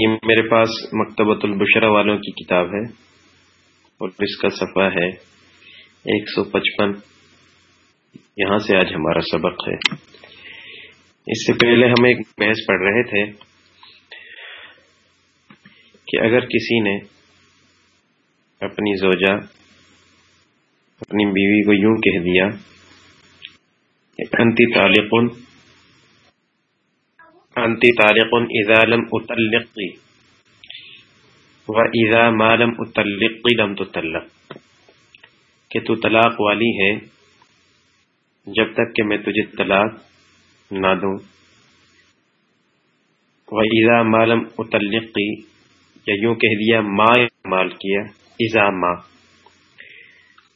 یہ میرے پاس مکتبۃ البشرا والوں کی کتاب ہے اور اس کا صفحہ ہے ایک سو پچپن۔ یہاں سے آج ہمارا سبق ہے۔ اس سے پہلے ہم ایک بحث پڑھ رہے تھے کہ اگر کسی نے اپنی زوجہ، اپنی بیوی کو یوں کہہ دیا کہ انتی تعلق انتی طالق اذا لم اتلقی و اذا ما لم اتلقی لم تطلق. کہ تو طلاق والی ہے، جب تک کہ میں تجھے طلاق نہ دوں. و اذا ما لم اتلقی یا یوں کہہ دیا، ما مال کیا اذا ما.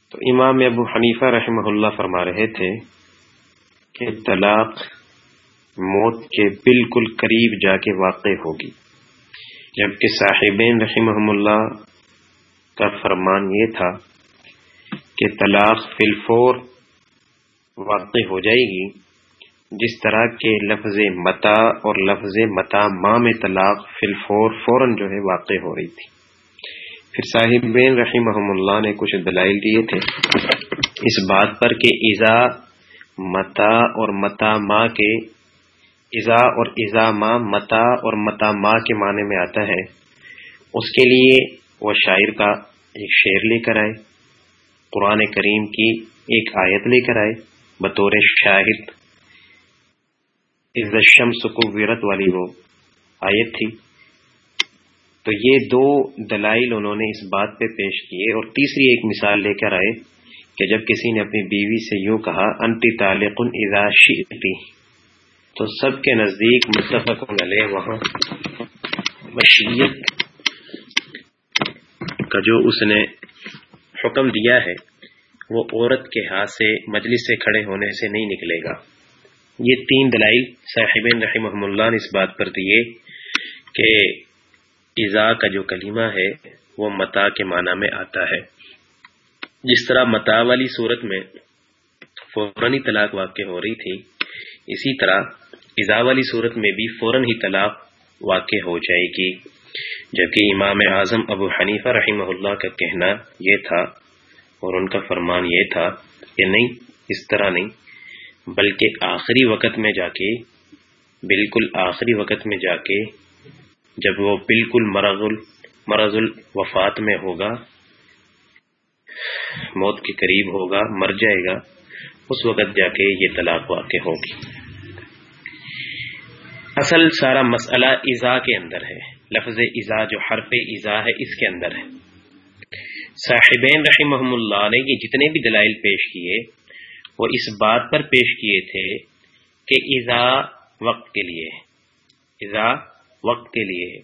تو امام ابو حنیفہ رحمہ اللہ فرما رہے تھے کہ طلاق موت کے بالکل قریب جا کے واقع ہوگی۔ جبکہ صاحبین رحمہ اللہ کا فرمان یہ تھا کہ طلاق فلفور واقع ہو جائے گی، جس طرح کے لفظ متا اور لفظ متا ماں میں طلاق فلفور فوراً جو ہے واقع ہو رہی تھی۔ پھر صاحب بین اللہ نے کچھ دلائل دیے تھے۔ اس بات پر کہ ایزا متا اور متا ماں کے ازا اور ازا ماں متا اور متا ماں کے معنی میں آتا ہے، اس کے لیے وہ شاعر کا ایک شعر لے کر آئے، قرآن کریم کی ایک آیت لے کر آئے، بطور شاہد۔ کو ویرت والی وہ آیت تھی۔ تو یہ دو دلائل انہوں نے اس بات پہ پیش کیے اور تیسری ایک مثال لے کر آئے کہ جب کسی نے اپنی بیوی سے یوں کہا، انتی تعلق اذا شئتی۔ تو سب کے نزدیک متفق علیہ وہاں مشیت کا جو اس نے حکم دیا ہے، وہ عورت کے ہاتھ سے، مجلس سے کھڑے ہونے سے نہیں نکلے گا۔ یہ تین دلائل صاحب رحمہ اللہ نے اس بات پر دیے کہ ایزا کا جو کلمہ ہے، وہ متا کے معنی میں آتا ہے۔ جس طرح متا والی صورت میں فورانی طلاق واقع ہو رہی تھی، اسی طرح ایزا والی صورت میں بھی فوراً ہی طلاق واقع ہو جائے گی۔ جبکہ امام اعظم ابو حنیفہ رحمہ اللہ کا کہنا یہ تھا اور ان کا فرمان یہ تھا کہ نہیں، اس طرح نہیں، بلکہ آخری وقت میں جا کے، بالکل آخری وقت میں جا کے جب وہ بالکل مرض مرض الوفات میں ہوگا، موت کے قریب ہوگا، مر جائے گا، اس وقت جا کے یہ طلاق واقع ہوگی۔ اصل سارا مسئلہ ازا کے اندر ہے۔ لفظ ازا جو حرف ازا ہے، اس کے اندر ہے۔ صاحبین رحم اللہ نے یہ جتنے بھی دلائل پیش کیے، وہ اس بات پر پیش کیے تھے کہ ازا وقت کے لیے۔ ازا وقت کے لیے۔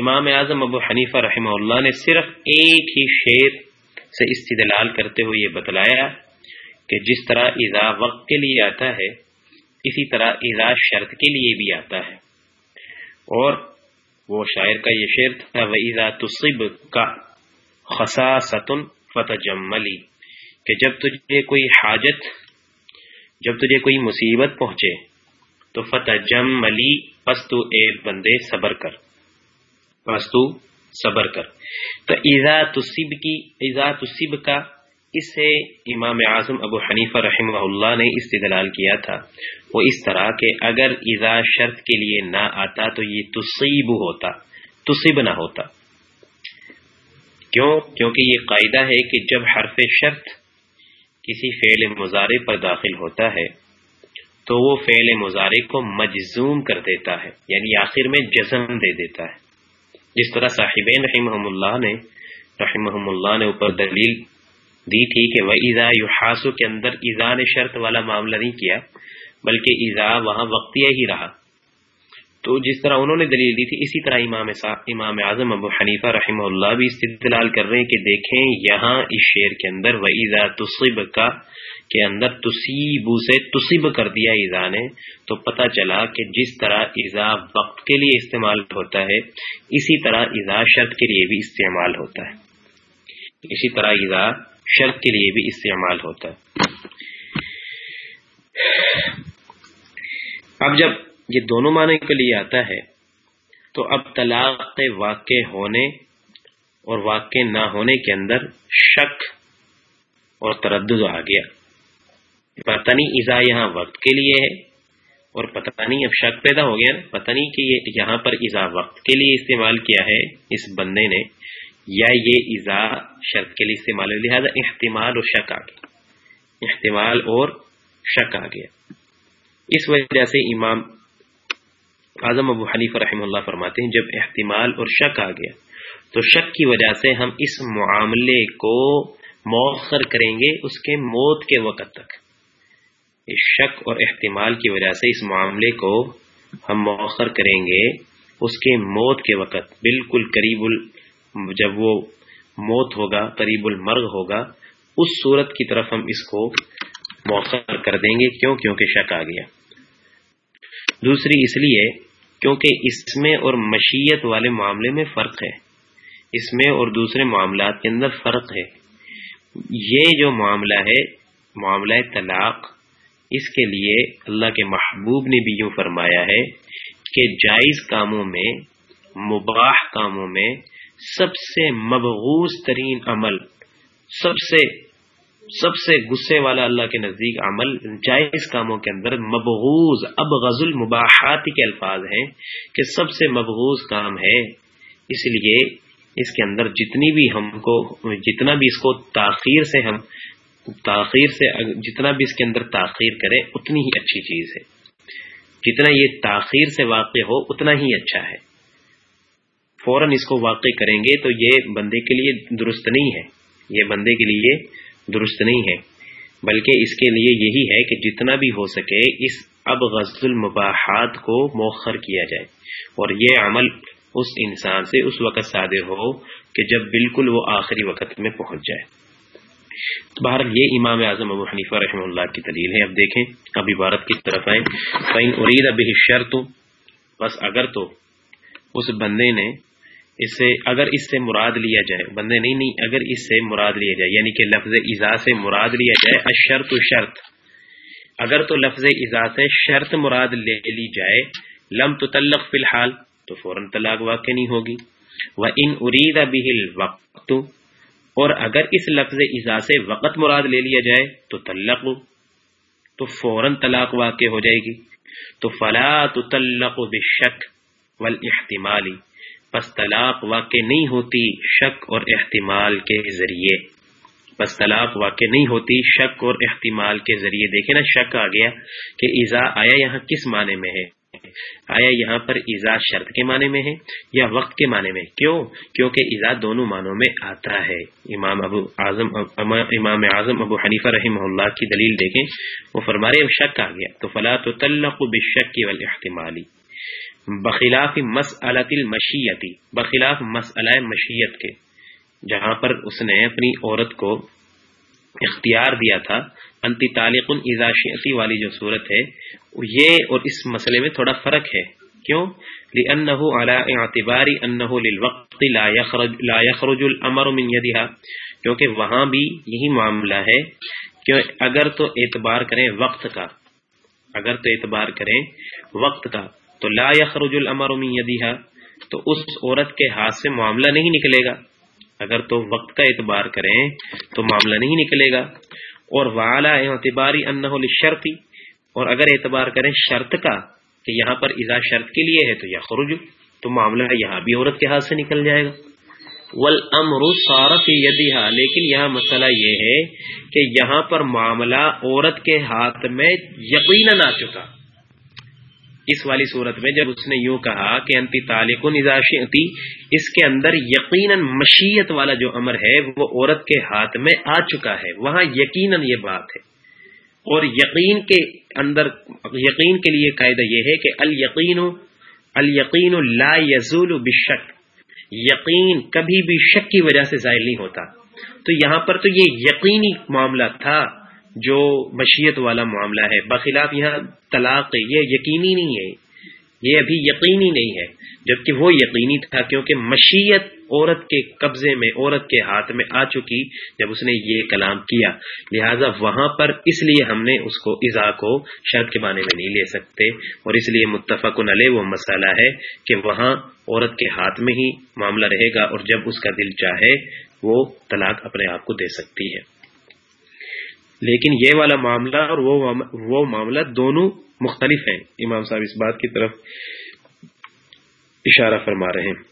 امام اعظم ابو حنیفہ رحمہ اللہ نے صرف ایک ہی شعر سے استدلال کرتے ہوئے یہ بتلایا کہ جس طرح ازا وقت کے لیے آتا ہے اسی طرح ایزا شرط کے لیے بھی آتا ہے۔ اور وہ شاعر کا یہ شعر تھا وہ ایزا تصب کا خسا ستن فتح جملی کہ جب تجھے کوئی حاجت، جب تجھے کوئی مصیبت پہنچے، تو فتح جم ملی پستو اے بندے صبر کر۔ پستو صبر کر۔ تو ایزا تصب کی ایزا تصب کا اس سے امام اعظم ابو حنیفہ رحمہ اللہ نے استدلال کیا تھا۔ وہ اس طرح کہ اگر اذا شرط کے لیے نہ آتا تو یہ تصیب ہوتا، تصیب نہ ہوتا۔ کیوں؟ کیونکہ یہ قاعدہ ہے کہ جب حرف شرط کسی فعل مظاہرے پر داخل ہوتا ہے، تو وہ فعل مظاہرے کو مجزوم کر دیتا ہے یعنی آخر میں جزم دے دیتا ہے۔ جس طرح صاحبین رحمہ اللہ نے رحمہ اللہ نے اوپر دلیل دی تھی کہ وہ ایزا یو کے اندر ایزا نے شرط والا معاملہ نہیں کیا، بلکہ ایزا وہاں وقتیہ ہی رہا۔ تو جس طرح انہوں نے دلیل دی تھی، اسی طرح امام امام اعظم ابو حنیفہ رحمہ اللہ بھی استدلال کر رہے ہیں کہ دیکھیں یہاں اس شعر کے اندر وہ ایزا تصب کا کے اندر تصیب سے تصب کر دیا ایزا نے۔ تو پتہ چلا کہ جس طرح ایزا وقت کے لیے استعمال ہوتا ہے، اسی طرح ایزا شرط کے لیے بھی استعمال ہوتا ہے۔ اسی طرح ایزا شرط کے لیے بھی استعمال ہوتا ہے۔ اب جب یہ دونوں معنی کے لیے آتا ہے، تو اب طلاق واقع ہونے اور واقع نہ ہونے کے اندر شک اور تردد آ گیا۔ پتہ نہیں ایزا یہاں وقت کے لیے ہے اور پتہ نہیں اب شک پیدا ہو گیا۔ پتہ نہیں کہ یہ یہاں پر ایزا وقت کے لیے استعمال کیا ہے۔ اس بندے نے یا یہ ایزا شرط کے لیے استعمال لہٰذا احتمال اور شک آ گیا۔ احتمال اور شک آ گیا۔ اس وجہ سے امام اعظم ابو حنیف رحم اللہ فرماتے ہیں، جب احتمال اور شک آ گیا، تو شک کی وجہ سے ہم اس معاملے کو مؤخر کریں گے اس کے موت کے وقت تک۔ اس شک اور احتمال کی وجہ سے اس معاملے کو ہم مؤخر کریں گے اس کے موت کے وقت، بالکل قریب جب وہ موت ہوگا، قریب المرغ ہوگا، اس صورت کی طرف ہم اس کو مؤخر کر دیں گے۔ کیوں؟ کیونکہ شک آ گیا۔ دوسری، اس لیے کیونکہ اس میں اور مشیت والے معاملے میں فرق ہے۔ اس میں اور دوسرے معاملات کے اندر فرق ہے۔ یہ جو معاملہ ہے، معاملہ طلاق، اس کے لیے اللہ کے محبوب نے بھی یوں فرمایا ہے کہ جائز کاموں میں، مباح کاموں میں سب سے مبغوز ترین عمل، سب سے سب سے غصے والا اللہ کے نزدیک عمل جائز کاموں کے اندر مبغوز اب غزل کے الفاظ ہیں کہ سب سے مبغوز کام ہے۔ اس لیے اس کے اندر جتنی بھی ہم کو، جتنا بھی اس کو تاخیر سے ہم، تاخیر سے جتنا بھی اس کے اندر تاخیر کریں اتنی ہی اچھی چیز ہے۔ جتنا یہ تاخیر سے واقع ہو، اتنا ہی اچھا ہے۔ فوراً اس کو واقع کریں گے تو یہ بندے کے لیے درست نہیں ہے۔ یہ بندے کے لیے درست نہیں ہے۔ بلکہ اس کے لیے یہی ہے کہ جتنا بھی ہو سکے اس اب غزل المباحات کو موخر کیا جائے۔ اور یہ عمل اس انسان سے اس وقت صادر ہو کہ جب بالکل وہ آخری وقت میں پہنچ جائے۔ باہر یہ امام اعظم ابو حنیفہ رحم اللہ کی دلیل ہے۔ اب دیکھیں، اب عبارت کی طرف آئیں۔ فین ارید اب شرط بس اگر تو اس بندے نے اس سے اگر اس سے مراد لیا جائے، بندے، نہیں نہیں، اگر اس سے مراد لیا جائے یعنی کہ لفظ ازا سے مراد لیا جائے اشرط شرط۔ اگر تو لفظ ازا سے شرط مراد لے لی جائے، لم تو تلق فی الحال، تو فوراً طلاق واقع نہیں ہوگی۔ وہ ان ارید بہل وقت اور اگر اس لفظ ازا سے وقت مراد لے لیا جائے، تو تلق تو فوراً طلاق واقع ہو جائے گی۔ تو فلا تو تلق بشک والاحتمالی پس طلاق واقع نہیں ہوتی شک اور احتمال کے ذریعے۔ پس طلاق واقع نہیں ہوتی شک اور احتمال کے ذریعے۔ دیکھیں نا، شک آ گیا کہ ایزا آیا یہاں کس معنی میں ہے؟ آیا یہاں پر ایزا شرط کے معنی میں ہے یا وقت کے معنی میں؟ کیوں؟ کیونکہ ایزا دونوں معنوں میں آتا ہے۔ امام ابو اعظم، امام اعظم ابو حنیفہ رحم اللہ کی دلیل دیکھیں، وہ فرمارے شک آ گیا۔ تو فلاں تو تلق بشک کی والاحتمالی بخلاف مسلط المشیتی، بخلاف مسئلہ مشیت کے، جہاں پر اس نے اپنی عورت کو اختیار دیا تھا۔ انتی تعلق الزاشیتی والی جو صورت ہے، یہ اور اس مسئلے میں تھوڑا فرق ہے۔ کیوں؟ لأنه على اعتبار انه للوقت لا يخرج لا يخرج الامر من يدها کیونکہ وہاں بھی یہی معاملہ ہے کہ اگر تو اعتبار کریں وقت کا، اگر تو اعتبار کریں وقت کا۔ تو لا يخرج الامر من يدها تو اس عورت کے ہاتھ سے معاملہ نہیں نکلے گا۔ اگر تو وقت کا اعتبار کریں، تو معاملہ نہیں نکلے گا۔ اور والا اعتباری انہ شرطی اور اگر اعتبار کریں شرط کا کہ یہاں پر ازا شرط کے لیے ہے تو یا خروج تو معاملہ یہاں بھی عورت کے ہاتھ سے نکل جائے گا۔ ولامر صارف یدیہا، لیکن یہاں مسئلہ یہ ہے کہ یہاں پر معاملہ عورت کے ہاتھ میں یقیناً آ چکا۔ اس والی صورت میں جب اس نے یوں کہا کہ انتی تعلق نظاشی اس کے اندر یقیناً مشیت والا جو امر ہے، وہ عورت کے ہاتھ میں آ چکا ہے۔ وہاں یقیناً یہ بات ہے۔ اور یقین کے اندر، یقین کے لیے قاعدہ یہ ہے کہ الیقین الیقین لا یزول بشک۔ یقین کبھی بھی شک کی وجہ سے ظاہر نہیں ہوتا۔ تو یہاں پر تو یہ یقینی معاملہ تھا۔ جو مشیت والا معاملہ ہے۔ بخلاف یہاں طلاق یہ یقینی نہیں ہے۔ یہ ابھی یقینی نہیں ہے، جبکہ وہ یقینی تھا کیونکہ مشیت عورت کے قبضے میں، عورت کے ہاتھ میں آ چکی جب اس نے یہ کلام کیا۔ لہذا وہاں پر اس لیے ہم نے اس کو ایزا کو شرط کے معنی میں نہیں لے سکتے اور اس لیے متفق علیہ وہ مسئلہ ہے کہ وہاں عورت کے ہاتھ میں ہی معاملہ رہے گا اور جب اس کا دل چاہے وہ طلاق اپنے آپ کو دے سکتی ہے۔ لیکن یہ والا معاملہ اور وہ معاملہ دونوں مختلف ہیں۔ امام صاحب اس بات کی طرف اشارہ فرما رہے ہیں۔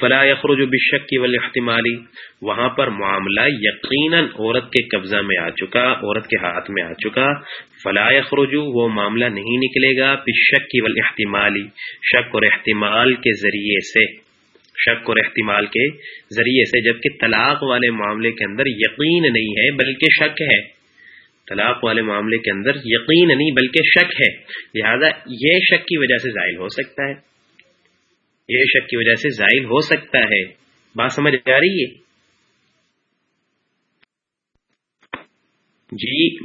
فلا یخرج بالشک کی احتمالی وہاں پر معاملہ یقیناً عورت کے قبضہ میں آ چکا، عورت کے ہاتھ میں آ چکا۔ فلا یخرج وہ معاملہ نہیں نکلے گا بالشک کی احتمالی شک اور احتمال کے ذریعے سے۔ شک اور احتمال کے ذریعے سے، جبکہ طلاق والے معاملے کے اندر یقین نہیں ہے، بلکہ شک ہے۔ طلاق والے معاملے کے اندر یقین نہیں بلکہ شک ہے۔ لہذا یہ شک کی وجہ سے ظاہر ہو سکتا ہے۔ یہ شک کی وجہ سے ظاہر ہو سکتا ہے۔ بات سمجھ آ رہی ہے؟ جی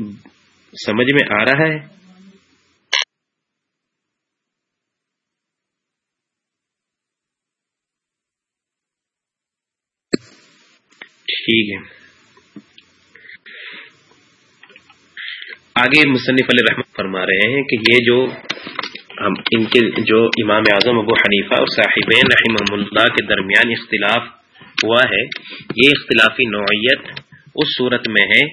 سمجھ میں آ رہا ہے۔ ٹھیک ہے۔ آگے مصنف علیہ رحمت فرما رہے ہیں کہ یہ جو ہم ان کے جو امام اعظم ابو حنیفہ اور صاحبین رحمہ اللہ کے درمیان اختلاف ہوا ہے، یہ اختلافی نوعیت اس صورت میں ہے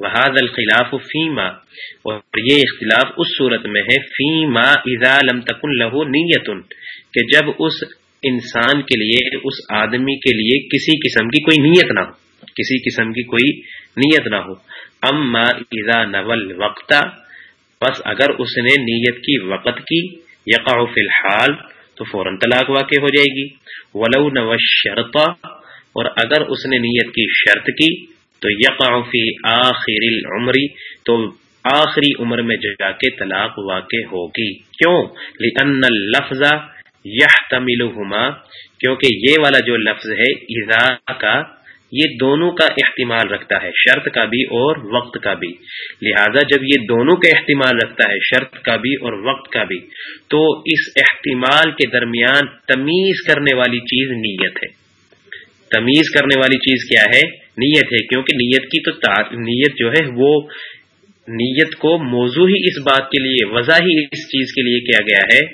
وحاد الخلاف فیما اور یہ اختلاف اس صورت میں ہے فیما اذا لم تکن لہو نیت کہ جب اس انسان کے لیے، اس آدمی کے لیے کسی قسم کی کوئی نیت نہ ہو۔ کسی قسم کی کوئی نیت نہ ہو۔ اما اذا نول وقتا بس اگر اس نے نیت کی وقت کی یقع فی الحال، تو فوراً طلاق واقع ہو جائے گی۔ ولو نو شرطا اور اگر اس نے نیت کی شرط کی، تو یقع فی آخر العمری تو آخری عمر میں جگہ کے طلاق واقع ہوگی۔ کیوں؟ لأن اللفظ یحتملہما کیونکہ یہ والا جو لفظ ہے، اذا کا یہ دونوں کا احتمال رکھتا ہے، شرط کا بھی اور وقت کا بھی۔ لہذا جب یہ دونوں کا احتمال رکھتا ہے، شرط کا بھی اور وقت کا بھی، تو اس احتمال کے درمیان تمیز کرنے والی چیز نیت ہے۔ تمیز کرنے والی چیز کیا ہے؟ نیت ہے، کیونکہ نیت کی تو نیت جو ہے، وہ نیت کو موضوع ہی اس بات کے لیے وضاح ہی اس چیز کے لیے کیا گیا ہے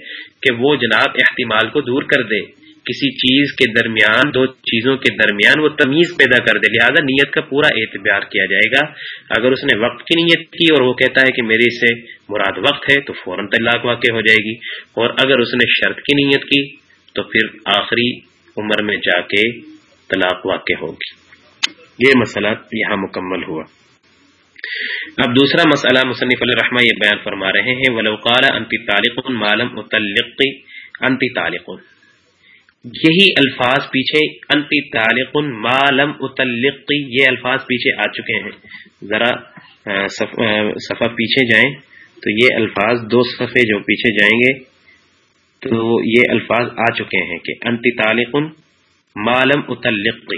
کہ وہ جناب احتمال کو دور کر دے۔ کسی چیز کے درمیان، دو چیزوں کے درمیان وہ تمیز پیدا کر دے، لہٰذا نیت کا پورا اعتبار کیا جائے گا۔ اگر اس نے وقت کی نیت کی اور وہ کہتا ہے کہ میرے سے مراد وقت ہے، تو فوراً طلاق واقع ہو جائے گی۔ اور اگر اس نے شرط کی نیت کی، تو پھر آخری عمر میں جا کے طلاق واقع ہوگی۔ یہ مسئلہ یہاں مکمل ہوا۔ اب دوسرا مسئلہ، مصنف الرحمٰ یہ بیان فرما رہے ہیں ولوقال انتی طالق مالم متعلق انتی طالق۔ یہی الفاظ پیچھے انتی تعلق مالم اتلق یہ الفاظ پیچھے آ چکے ہیں۔ ذرا صفحہ پیچھے جائیں۔ تو یہ الفاظ دو صفحے جو پیچھے جائیں گے، تو یہ الفاظ آ چکے ہیں کہ انتی تعلق مالم اتلق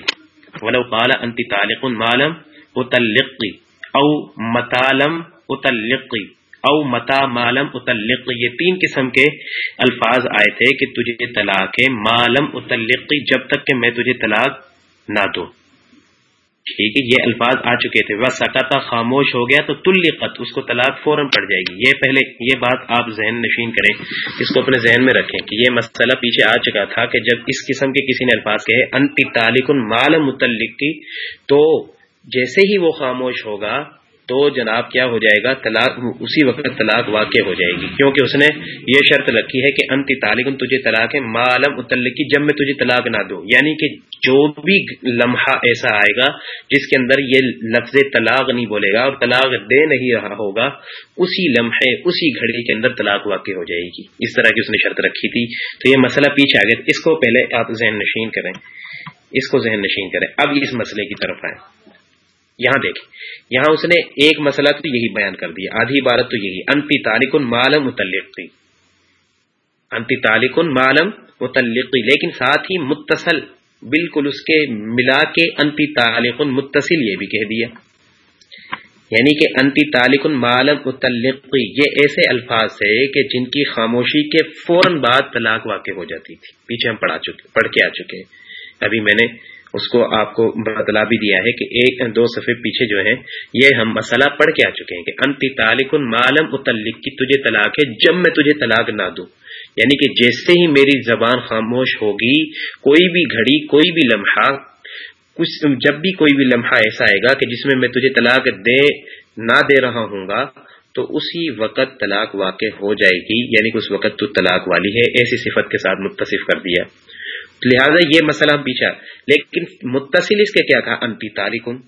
ولو قال انتی تعلق مالم اتلق او متالم اتلق او متا مالم اتلق یہ تین قسم کے الفاظ آئے تھے کہ تجھے طلاق ہے مالم اتلق جب تک کہ میں تجھے طلاق نہ دوں۔ ٹھیک ہے، یہ الفاظ آ چکے تھے۔ وہ سکاتا خاموش ہو گیا تو تلقت اس کو طلاق فوراً پڑ جائے گی۔ یہ پہلے، یہ بات آپ ذہن نشین کریں، اس کو اپنے ذہن میں رکھیں کہ یہ مسئلہ پیچھے آ چکا تھا کہ جب اس قسم کے کسی نے الفاظ کہے، انتی تعلق مالم متعلق کی تو جیسے ہی وہ خاموش ہوگا تو جناب کیا ہو جائے گا؟ طلاق، اسی وقت طلاق واقع ہو جائے گی۔ کیونکہ اس نے یہ شرط رکھی ہے کہ انتی تعلیم تجھے طلاق ہے معلوم متعلق جب میں تجھے طلاق نہ دوں۔ یعنی کہ جو بھی لمحہ ایسا آئے گا جس کے اندر یہ لفظ طلاق نہیں بولے گا اور طلاق دے نہیں رہا ہوگا، اسی لمحے، اسی گھڑی کے اندر طلاق واقع ہو جائے گی۔ اس طرح کی اس نے شرط رکھی تھی۔ تو یہ مسئلہ پیچھے آ گیا اس کو پہلے آپ ذہن نشین کریں۔ اس کو ذہن نشین کریں۔ اب اس مسئلے کی طرف آئیں۔ یہاں دیکھیں۔ یہاں اس نے ایک مسئلہ تو یہی بیان کر دیا۔ آدھی عبارت تو یہی۔ انتی تالک مالم متعلق انتی تالک مالم متعلق لیکن ساتھ ہی متصل، بالکل اس کے ملا کے انتی تالق متصل یہ بھی کہہ دیا۔ یعنی کہ انتی تالک مالم متعلق یہ ایسے الفاظ ہے کہ جن کی خاموشی کے فوراً بعد طلاق واقع ہو جاتی تھی۔ پیچھے ہم پڑھا چکے، پڑھ کے آ چکے ابھی میں نے اس کو آپ کو بدلا بھی دیا ہے کہ ایک دو صفحے پیچھے جو ہے یہ ہم مسئلہ پڑھ کے آ چکے ہیں کہ انتی تالک معلوم متعلق کی تجھے طلاق ہے جب میں تجھے طلاق نہ دوں۔ یعنی کہ جیسے ہی میری زبان خاموش ہوگی، کوئی بھی گھڑی، کوئی بھی لمحہ، کچھ جب بھی کوئی بھی لمحہ ایسا آئے گا کہ جس میں میں تجھے طلاق دے، نہ دے رہا ہوں گا، تو اسی وقت طلاق واقع ہو جائے گی۔ یعنی کہ اس وقت تو طلاق والی ہے، ایسی صفت کے ساتھ متصف کر دیا۔ لہٰذا یہ مسئلہ ہم پیچھا۔ لیکن متصل اس کے کیا کہا؟ انتی تالکن۔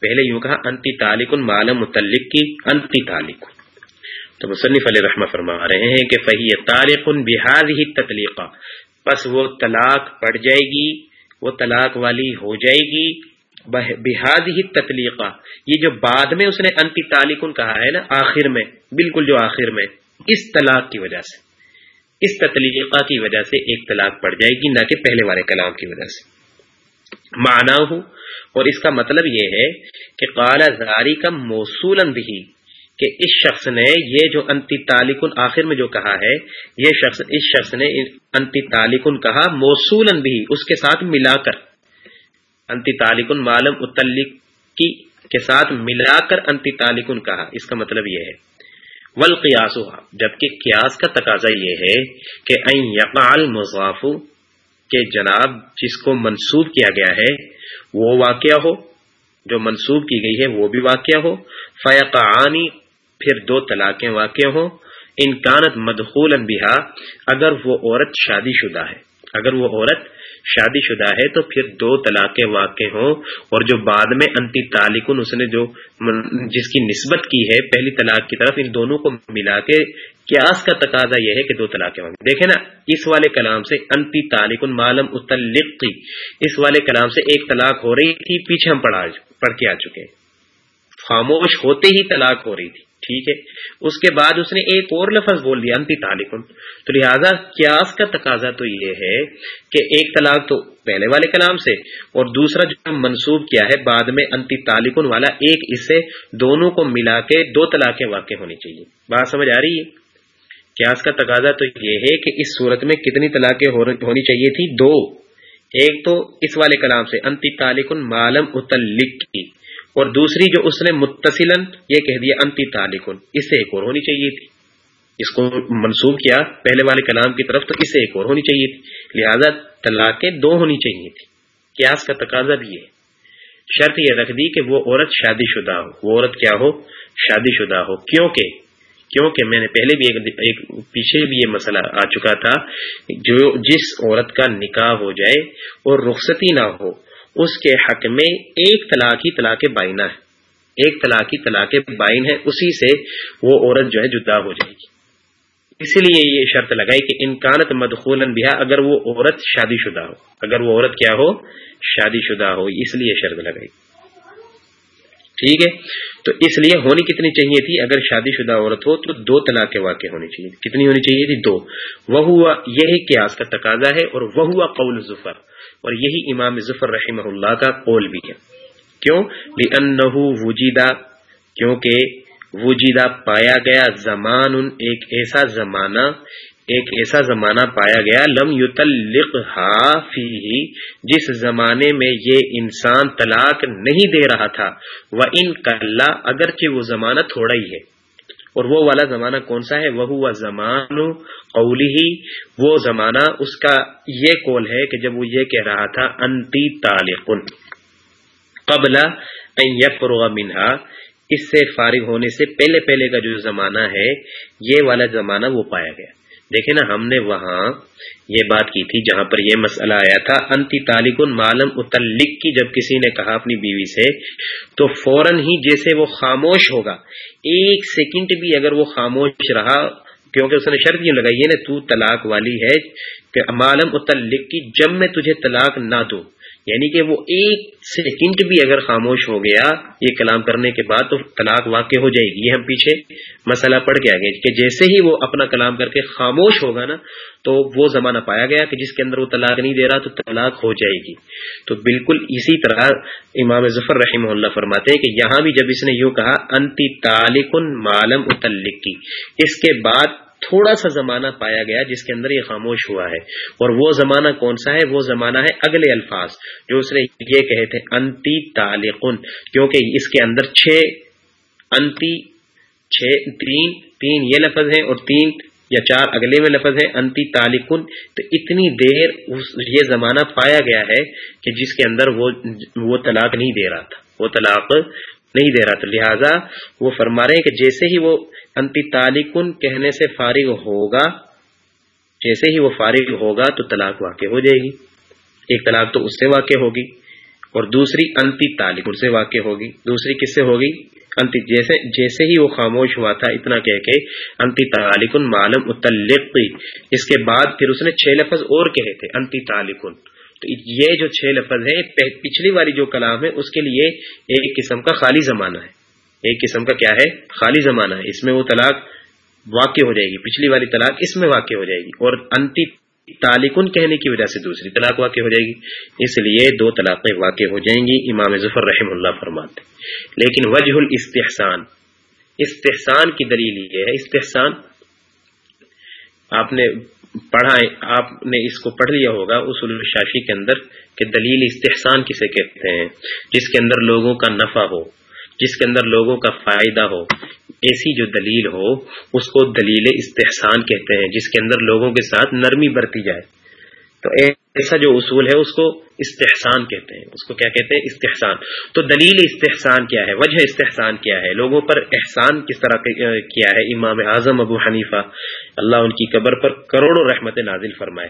پہلے یوں کہا، انتی تالکن معلوم متعلق کی، انتی تالکن۔ تو مصنف علیہ رحمہ فرما رہے ہیں کہ فہی تالکن بحاد ہی تطلیقہ بس وہ طلاق پڑ جائے گی، وہ طلاق والی ہو جائے گی۔ بحاد ہی تطلیقہ یہ جو بعد میں اس نے انتی تالکن کہا ہے نا، آخر میں، بالکل جو آخر میں، اس طلاق کی وجہ سے۔ اس تطلیقہ کی وجہ سے ایک طلاق پڑ جائے گی، نہ کہ پہلے والے کلام کی وجہ سے۔ مانا ہوں، اور اس کا مطلب یہ ہے کہ قال زاری کا موصول بھی کہ اس شخص نے یہ جو انتی تالکن آخر میں جو کہا ہے، یہ شخص، اس شخص نے انتی تالکن کہا موصول بھی اس کے ساتھ ملا کر۔ انتی تالکن معلوم، متعلق کے ساتھ ملا کر انتی تالکن کہا۔ اس کا مطلب یہ ہے۔ ولقیاس جبکہ قیاس کا تقاضا یہ ہے کہ این یقال مضاف کے جناب جس کو منسوب کیا گیا ہے، وہ واقعہ ہو، جو منسوب کی گئی ہے، وہ بھی واقعہ ہو، فیقعانی، پھر دو طلاقیں واقع ہوں انکانت مدخول انبہا اگر وہ عورت شادی شدہ ہے۔ اگر وہ عورت شادی شدہ ہے تو پھر دو طلاقیں واقع ہوں اور جو بعد میں انتی تالکن اس نے جو جس کی نسبت کی ہے پہلی طلاق کی طرف ان دونوں کو ملا کے کیاس کا تقاضا یہ ہے کہ دو طلاقیں واقع دیکھیں نا، اس والے کلام سے انتی تالکن معلوم اتلق اس والے کلام سے ایک طلاق ہو رہی تھی، پیچھے ہم پڑھ کے آ چکے خاموش ہوتے ہی طلاق ہو رہی تھی۔ ٹھیک ہے۔ اس کے بعد اس نے ایک اور لفظ بول دیا، انتی تعلقن تو لہذا قیاس کا تقاضا تو یہ ہے کہ ایک طلاق تو پہلے والے کلام سے اور دوسرا جو منسوب کیا ہے بعد میں انتی تعلقن والا ایک اس سے دونوں کو ملا کے دو طلاقیں واقع ہونی چاہیے۔ بات سمجھ آ رہی ہے؟ قیاس کا تقاضا تو یہ ہے کہ اس صورت میں کتنی طلاقیں ہونی چاہیے تھی؟ دو۔ ایک تو اس والے کلام سے، انتی تعلقن معلوم اتلق کی اور دوسری جو اس نے متصل یہ کہہ دیا، انتی تعلقن اس سے ایک اور ہونی چاہیے تھی۔ اس کو منسوخ کیا پہلے والے کلام کی طرف، تو اس سے ایک اور ہونی چاہیے تھی۔ لہذا طلاقیں دو ہونی چاہیے تھی۔ قیاس کا تقاضا بھی ہے شرط یہ رکھ دی کہ وہ عورت شادی شدہ ہو۔ وہ عورت کیا ہو؟ شادی شدہ ہو۔ کیونکہ کیونکہ میں نے پہلے بھی ایک پیچھے بھی یہ مسئلہ آ چکا تھا، جو جس عورت کا نکاح ہو جائے اور رخصتی نہ ہو اس کے حق میں ایک طلاق ہی طلاق بائنا ہے۔ ایک طلاق ہی طلاق بائن ہے، اسی سے وہ عورت جو ہے جدا ہو جائے گی۔ اسی لیے یہ شرط لگائی کہ انکانت مدخول بہا اگر وہ عورت شادی شدہ ہو۔ اگر وہ عورت کیا ہو؟ شادی شدہ ہو اس لیے شرط لگائی۔ ٹھیک ہے۔ تو اس لیے ہونی کتنی چاہیے تھی؟ اگر شادی شدہ عورت ہو تو دو طلاق واقع ہونی چاہیے کتنی ہونی چاہیے تھی؟ دو۔ وہ ہوا یہی قیاس کا تقاضا ہے اور وہ ہوا قول ظفر۔ اور یہی امام ظفر رحمہ اللہ کا قول بھی ہے۔ کیوں؟ وجیدہ، کیونکہ وجیدہ پایا گیا زمان ایک ایسا زمانہ ایک ایسا زمانہ پایا گیا، لم یتلق فی جس زمانے میں یہ انسان طلاق نہیں دے رہا تھا۔ وہ ان کلّا اگرچہ وہ زمانہ تھوڑا ہی ہے۔ اور وہ والا زمانہ کون سا ہے؟ وہ ہوا زمان قولی ہی وہ زمانہ اس کا یہ کول ہے کہ جب وہ یہ کہہ رہا تھا، انتی تالقن قبل منہا۔ اس سے فارغ ہونے سے پہلے پہلے کا جو زمانہ ہے، یہ والا زمانہ وہ پایا گیا۔ دیکھیں نا، ہم نے وہاں یہ بات کی تھی جہاں پر یہ مسئلہ آیا تھا، انتی تالک معلوم اتلق کی، جب کسی نے کہا اپنی بیوی سے، تو فوراً ہی جیسے وہ خاموش ہوگا، ایک سیکنڈ بھی اگر وہ خاموش رہا، کیونکہ اس نے شرط یوں لگائی ہے نا، تو طلاق والی ہے کہ معلوم اتلک کی، جب میں تجھے طلاق نہ دوں یعنی کہ وہ ایک سیکنڈ بھی اگر خاموش ہو گیا یہ کلام کرنے کے بعد تو طلاق واقع ہو جائے گی۔ یہ ہم پیچھے مسئلہ پڑ گیا گیا کہ جیسے ہی وہ اپنا کلام کر کے خاموش ہوگا نا، تو وہ زمانہ پایا گیا کہ جس کے اندر وہ طلاق نہیں دے رہا تو طلاق ہو جائے گی۔ تو بالکل اسی طرح امام ظفر رحمہ اللہ فرماتے ہیں کہ یہاں بھی جب اس نے یوں کہا، انتی تالکن معلوم اتلق کی اس کے بعد تھوڑا سا زمانہ پایا گیا جس کے اندر یہ خاموش ہوا ہے۔ اور وہ زمانہ کون سا ہے؟ وہ زمانہ ہے اگلے الفاظ جو اس نے یہ کہے تھے، انتی تالقن، کیونکہ اس کے اندر چھ، انتی، چھ، تین تین یہ لفظ ہیں اور تین یا چار اگلے میں لفظ ہے انتی تالکن تو اتنی دیر یہ زمانہ پایا گیا ہے کہ جس کے اندر وہ وہ طلاق نہیں دے رہا تھا۔ وہ طلاق نہیں دے رہا تھا۔ لہذا وہ فرما رہے ہیں کہ جیسے ہی وہ انتی تالکن کہنے سے فارغ ہوگا، جیسے ہی وہ فارغ ہوگا تو طلاق واقع ہو جائے گی۔ ایک طلاق تو اس سے واقع ہوگی اور دوسری انتی تالکن سے واقع ہوگی۔ دوسری کس سے ہوگی؟ انتی جیسے جیسے ہی وہ خاموش ہوا تھا، اتنا کہہ کے انتی تالکن معلوم اس کے بعد پھر اس نے چھ لفظ اور کہے تھے انتی تالکن تو یہ جو چھ لفظ ہیں پچھلی والی جو کلام ہے، اس کے لیے ایک قسم کا خالی زمانہ ہے۔ ایک قسم کا کیا ہے؟ خالی زمانہ ہے۔ اس میں وہ طلاق واقع ہو جائے گی۔ پچھلی والی طلاق اس میں واقع ہو جائے گی۔ اور انتی تالکن کہنے کی وجہ سے دوسری طلاق واقع ہو جائے گی۔ اس لیے دو طلاقیں واقع ہو جائیں گی، امام ظفر رحم اللہ فرماتے لیکن وجہ الاستحسان، استحسان کی دلیل یہ ہے۔ استحسان، آپ نے پڑھا آپ نے اس کو پڑھ لیا ہوگا اصول الشاشی کے اندر کہ دلیل استحسان کسے کہتے ہیں، جس کے اندر لوگوں کا نفع ہو، جس کے اندر لوگوں کا فائدہ ہو، ایسی جو دلیل ہو، اس کو دلیل استحسان کہتے ہیں، جس کے اندر لوگوں کے ساتھ نرمی برتی جائے۔ تو ایسا جو اصول ہے اس کو استحسان کہتے ہیں، اس کو کیا کہتے ہیں؟ استحسان۔ تو دلیل استحسان کیا ہے؟ وجہ استحسان کیا ہے؟ لوگوں پر احسان کس طرح کیا ہے؟ امام اعظم ابو حنیفہ اللہ ان کی قبر پر کروڑوں رحمت نازل فرمائے۔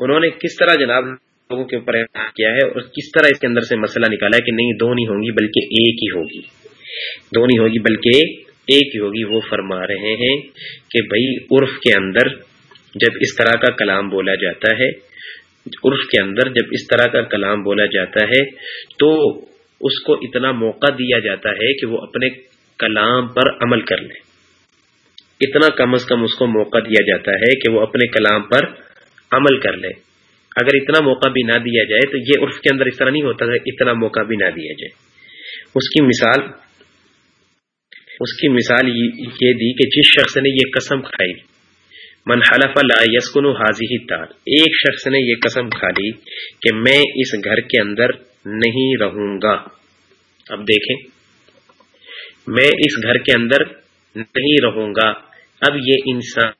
انہوں نے کس طرح جناب لوگوں کے اوپر احسان کیا ہے اور کس طرح اس کے اندر سے مسئلہ نکالا ہے کہ نہیں، دو نہیں ہوں گی بلکہ ایک ہی ہوگی۔ دو نہیں ہوگی بلکہ ایک ہی ہوگی۔ وہ فرما رہے ہیں کہ بھائی عرف کے اندر جب اس طرح کا کلام بولا جاتا ہے عرف کے اندر جب اس طرح کا کلام بولا جاتا ہے تو اس کو اتنا موقع دیا جاتا ہے کہ وہ اپنے کلام پر عمل کر لے۔ اتنا کم از کم اس کو موقع دیا جاتا ہے کہ وہ اپنے کلام پر عمل کر لے۔ اگر اتنا موقع بھی نہ دیا جائے تو یہ عرف کے اندر اس طرح نہیں ہوتا کہ اتنا موقع بھی نہ دیا جائے۔ اس کی مثال، اس کی مثال یہ دی کہ جس شخص نے یہ قسم کھائی من حلف لا یسکن حاضی تار ایک شخص نے یہ قسم کھا لی کہ میں اس گھر کے اندر نہیں رہوں گا۔ اب دیکھیں۔ میں اس گھر کے اندر نہیں رہوں گا۔ اب یہ انسان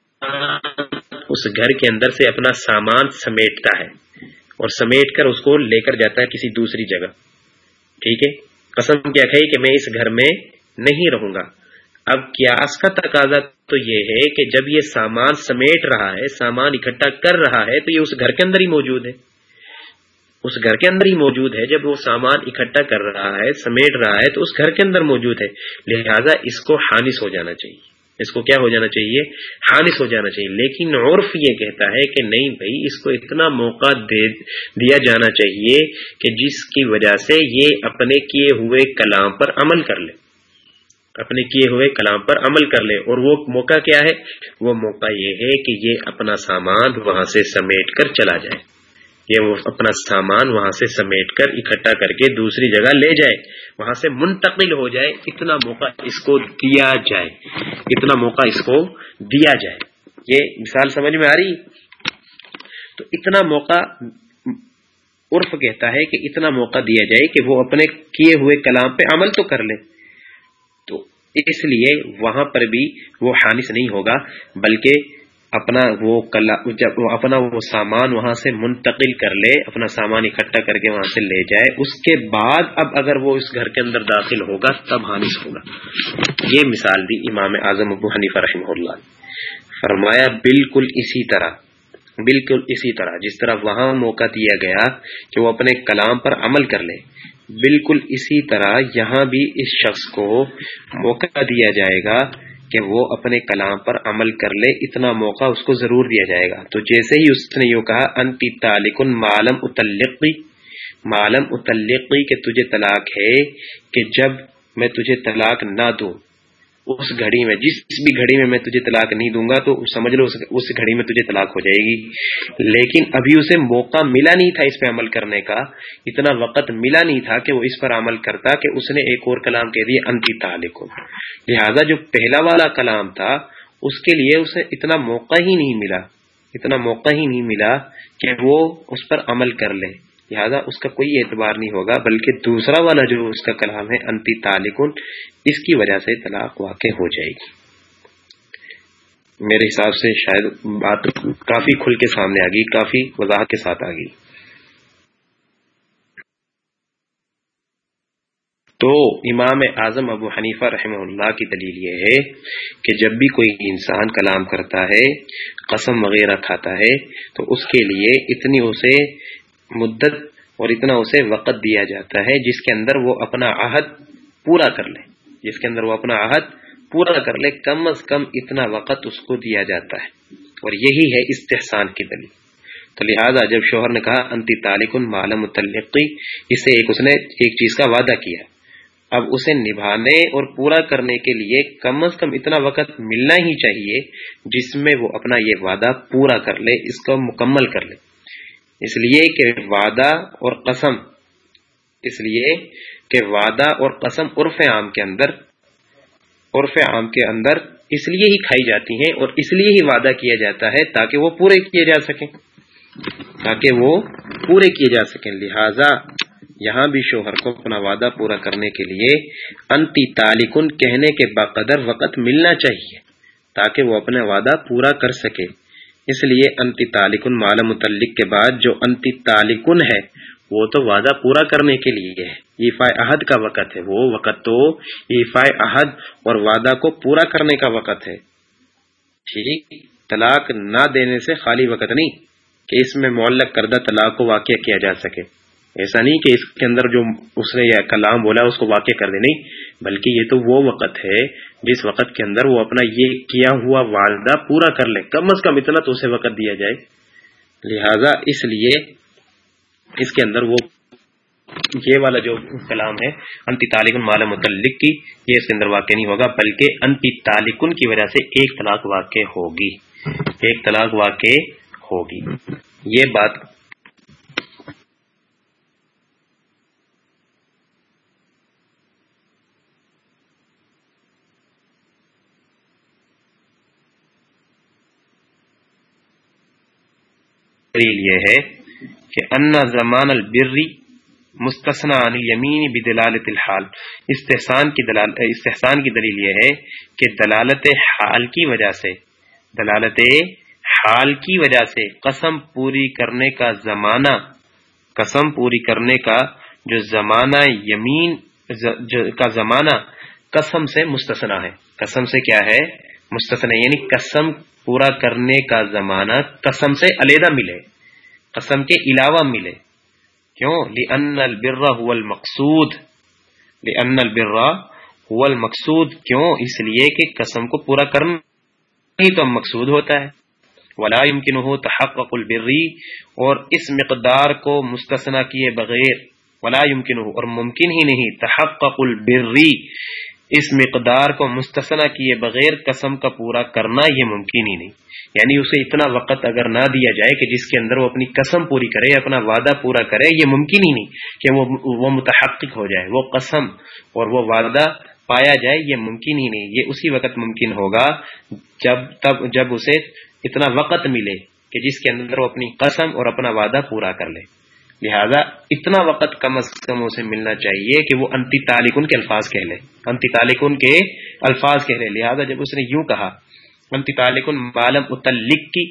اس گھر کے اندر سے اپنا سامان سمیٹتا ہے اور سمیٹ کر اس کو لے کر جاتا ہے کسی دوسری جگہ۔ ٹھیک ہے؟ قسم کیا کہی کہ میں اس گھر میں نہیں رہوں گا۔ اب کیاس کا تقاضا تو یہ ہے کہ جب یہ سامان سمیٹ رہا ہے، سامان اکٹھا کر رہا ہے، تو یہ اس گھر کے اندر ہی موجود ہے۔ اس گھر کے اندر ہی موجود ہے، جب وہ سامان اکٹھا کر رہا ہے، سمیٹ رہا ہے، تو اس گھر کے اندر موجود ہے۔ لہذا اس کو حانث ہو جانا چاہیے۔ اس کو کیا ہو جانا چاہیے؟ حانث ہو جانا چاہیے۔ لیکن عرف یہ کہتا ہے کہ نہیں بھائی، اس کو اتنا موقع دے، دیا جانا چاہیے کہ جس کی وجہ سے یہ اپنے کیے ہوئے کلام پر عمل کر لے۔ اپنے کیے ہوئے کلام پر عمل کر لے۔ اور وہ موقع کیا ہے؟ وہ موقع یہ ہے کہ یہ اپنا سامان وہاں سے سمیٹ کر چلا جائے۔ یہ وہ اپنا سامان وہاں سے سمیٹ کر اکٹھا کر کے دوسری جگہ لے جائے۔ وہاں سے منتقل ہو جائے۔ اتنا موقع اس کو دیا جائے۔ اتنا موقع اس کو دیا جائے۔ یہ مثال سمجھ میں آ رہی؟ تو اتنا موقع عرف کہتا ہے کہ اتنا موقع دیا جائے کہ وہ اپنے کیے ہوئے کلام پہ عمل تو کر لے اس لیے وہاں پر بھی وہ حانث نہیں ہوگا، بلکہ اپنا وہ جب اپنا وہ سامان وہاں سے منتقل کر لے، اپنا سامان اکٹھا کر کے وہاں سے لے جائے، اس کے بعد اب اگر وہ اس گھر کے اندر داخل ہوگا، تب حانث ہوگا۔ یہ مثال دی امام اعظم ابو حنیف رحمہ اللہ فرمایا، بالکل اسی طرح، بالکل اسی طرح، جس طرح وہاں موقع دیا گیا کہ وہ اپنے کلام پر عمل کر لے بالکل اسی طرح یہاں بھی اس شخص کو موقع دیا جائے گا کہ وہ اپنے کلام پر عمل کر لے، اتنا موقع اس کو ضرور دیا جائے گا۔ تو جیسے ہی اس نے یوں کہا، انتی تالکن معلوم اتلقی معلوم اتلقی کہ تجھے طلاق ہے کہ جب میں تجھے طلاق نہ دوں۔ اس گھڑی میں، جس بھی گھڑی میں میں تجھے طلاق نہیں دوں گا تو سمجھ لو، اس گھڑی میں تجھے طلاق ہو جائے گی۔ لیکن ابھی اسے موقع ملا نہیں تھا اس پہ عمل کرنے کا، اتنا وقت ملا نہیں تھا کہ وہ اس پر عمل کرتا کہ اس نے ایک اور کلام کہہ دیا انتی تعلق لہذا جو پہلا والا کلام تھا، اس کے لیے اسے اتنا موقع ہی نہیں ملا، اتنا موقع ہی نہیں ملا کہ وہ اس پر عمل کر لے۔ لہذا اس کا کوئی اعتبار نہیں ہوگا، بلکہ دوسرا والا جو اس کا کلام ہے، انتی تعلقن اس کی وجہ سے طلاق واقع ہو جائے گی۔ میرے حساب سے شاید بات کافی کھل کے سامنے آ گئی کافی وضاحت کے ساتھ آ گئی تو امام اعظم ابو حنیفہ رحمہ اللہ کی دلیل یہ ہے کہ جب بھی کوئی انسان کلام کرتا ہے، قسم وغیرہ کھاتا ہے، تو اس کے لیے اتنی اسے مدت اور اتنا اسے وقت دیا جاتا ہے جس کے اندر وہ اپنا عہد پورا کر لے۔ جس کے اندر وہ اپنا عہد پورا کر لے، کم از کم اتنا وقت اس کو دیا جاتا ہے۔ اور یہی ہے استحسان کی دلیل۔ تو لہٰذا جب شوہر نے کہا، انتی تعلق معلوم متعلقی اس سے ایک اس نے ایک چیز کا وعدہ کیا۔ اب اسے نبھانے اور پورا کرنے کے لیے کم از کم اتنا وقت ملنا ہی چاہیے جس میں وہ اپنا یہ وعدہ پورا کر لے، اس کو مکمل کر لے۔ اس لیے کہ وعدہ اور قسم، اس لیے کہ وعدہ اور قسم عرف عام کے اندر، عرف عام کے اندر اس لیے ہی کھائی جاتی ہیں اور اس لیے ہی وعدہ کیا جاتا ہے تاکہ وہ پورے کیے جا سکیں۔ تاکہ وہ پورے کیے جا سکیں۔ لہذا یہاں بھی شوہر کو اپنا وعدہ پورا کرنے کے لیے انتی تالکن کہنے کے باقدر وقت ملنا چاہیے تاکہ وہ اپنا وعدہ پورا کر سکے۔ اس لیے انتی تالکن مال متعلق کے بعد جو انتی تالکن ہے، وہ تو وعدہ پورا کرنے کے لیے ہے۔ ایفا عہد کا وقت ہے۔ وہ وقت تو ایفا عہد اور وعدہ کو پورا کرنے کا وقت ہے۔ ٹھیک؟ طلاق نہ دینے سے خالی وقت نہیں کہ اس میں معلق کردہ طلاق کو واقع کیا جا سکے۔ ایسا نہیں کہ اس کے اندر جو اس نے یہ کلام بولا اس کو واقع کر دے، نہیں، بلکہ یہ تو وہ وقت ہے جس وقت کے اندر وہ اپنا یہ کیا ہوا والدہ پورا کر لے، کم از کم اتنا تو اسے وقت دیا جائے۔ لہذا اس لیے اس کے اندر وہ یہ والا جو کلام ہے، انتی تالکن مال متعلق کی، یہ اس کے اندر واقع نہیں ہوگا، بلکہ انتی تالکن کی وجہ سے ایک طلاق واقع ہوگی۔ ایک طلاق واقع ہوگی۔ یہ بات دلیل یہ ہے کہ ان زمان البری مستثنا عن الیمین بدلالت الحال۔ استحسان کی دلال استحسان کی دلیل یہ ہے کہ دلالت حال کی وجہ سے دلالت حال کی وجہ سے قسم پوری کرنے کا زمانہ قسم پوری کرنے کا جو زمانہ یمین کا زمانہ قسم سے مستثنا ہے۔ قسم سے کیا ہے؟ مستثنا یعنی قسم پورا کرنے کا زمانہ قسم سے علیحدہ ملے، قسم کے علاوہ ملے۔ کیوں؟ لأن البر هو المقصود۔ لأن البر هو المقصود۔ کیوں؟ اس لیے کہ قسم کو پورا کرنا ہی تو مقصود ہوتا ہے۔ ولا يمكنه تحقق البری اور اس مقدار کو مستثنا کیے بغیر، ولا يمكنه اور ممکن ہی نہیں، تحقق البری اس مقدار کو مستثنا کیے بغیر قسم کا پورا کرنا یہ ممکن ہی نہیں۔ یعنی اسے اتنا وقت اگر نہ دیا جائے کہ جس کے اندر وہ اپنی قسم پوری کرے اپنا وعدہ پورا کرے، یہ ممکن ہی نہیں کہ وہ وہ متحقق ہو جائے، وہ قسم اور وہ وعدہ پایا جائے، یہ ممکن ہی نہیں۔ یہ اسی وقت ممکن ہوگا جب تب، جب اسے اتنا وقت ملے کہ جس کے اندر وہ اپنی قسم اور اپنا وعدہ پورا کر لے۔ لہذا اتنا وقت کم از کم اسے ملنا چاہیے کہ وہ انتی تالکن کے الفاظ کہہ لے۔ انتی تالکن کے الفاظ کہہ لے۔ لہذا جب اس نے یوں کہا انتی تالکن معلوم اتلک کی،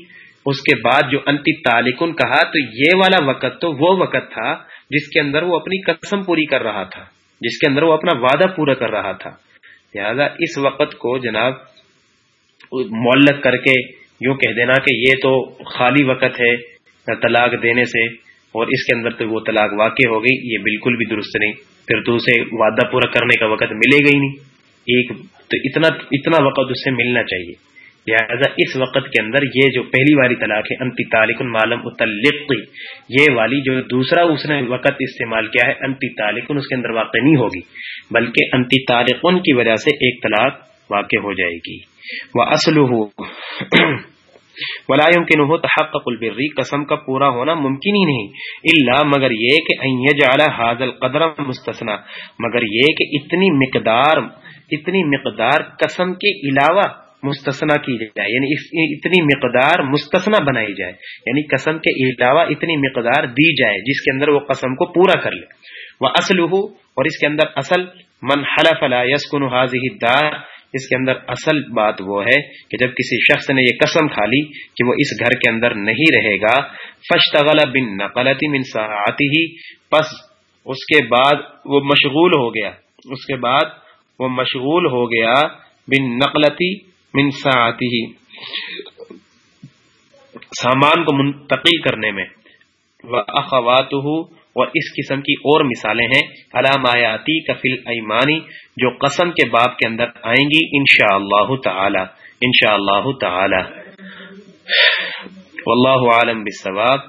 اس کے بعد جو انتی تالکن کہا، تو یہ والا وقت تو وہ وقت تھا جس کے اندر وہ اپنی قسم پوری کر رہا تھا، جس کے اندر وہ اپنا وعدہ پورا کر رہا تھا۔ لہذا اس وقت کو جناب معلق کر کے یوں کہہ دینا کہ یہ تو خالی وقت ہے طلاق دینے سے۔ اور اس کے اندر تو وہ طلاق واقع ہو گئی، یہ بالکل بھی درست نہیں۔ پھر تو اسے وعدہ پورا کرنے کا وقت ملے گا ہی نہیں۔ ایک تو اتنا اتنا وقت اس سے ملنا چاہیے۔ لہٰذا اس وقت کے اندر یہ جو پہلی والی طلاق ہے، انتی تالک المعلوم اتلق یہ والی جو دوسرا اس نے وقت استعمال کیا ہے، انتی تالکن اس کے اندر واقع نہیں ہوگی۔ بلکہ انتی تالکن کی وجہ سے ایک طلاق واقع ہو جائے گی۔ وہ اصل ولا يمكن هو تحقق البر. قسم کا پورا ہونا ممکن ہی نہیں. الا مگر یہ کہ ان يجعل هذا القدر مستثنا مگر یہ کہ اتنی مقدار اتنی مقدار قسم کے علاوہ مستثنا کی جائے. یعنی اتنی مقدار مستثنا بنائی جائے. یعنی قسم کے علاوہ اتنی مقدار دی جائے جس کے اندر وہ قسم کو پورا کر لے. وہ اصل ہو اور اس کے اندر اصل من حلف لا یسکن حاضی دار اس کے اندر اصل بات وہ ہے کہ جب کسی شخص نے یہ قسم کھا لی کہ وہ اس گھر کے اندر نہیں رہے گا فشتغل بن نقلتی من ساعتی ہی پس اس کے بعد وہ مشغول ہو گیا۔ اس کے بعد وہ مشغول ہو گیا بن نقلتی من ساعتی ہی سامان کو منتقل کرنے میں۔ وہ اخوات اور اس قسم کی اور مثالیں ہیں علامایاتی کفل ایمانی جو قسم کے باب کے اندر آئیں گی ان شاء اللہ تعالی ان شاء اللہ تعالی. واللہ عالم بثواب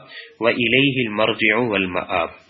و المرجع والمآب.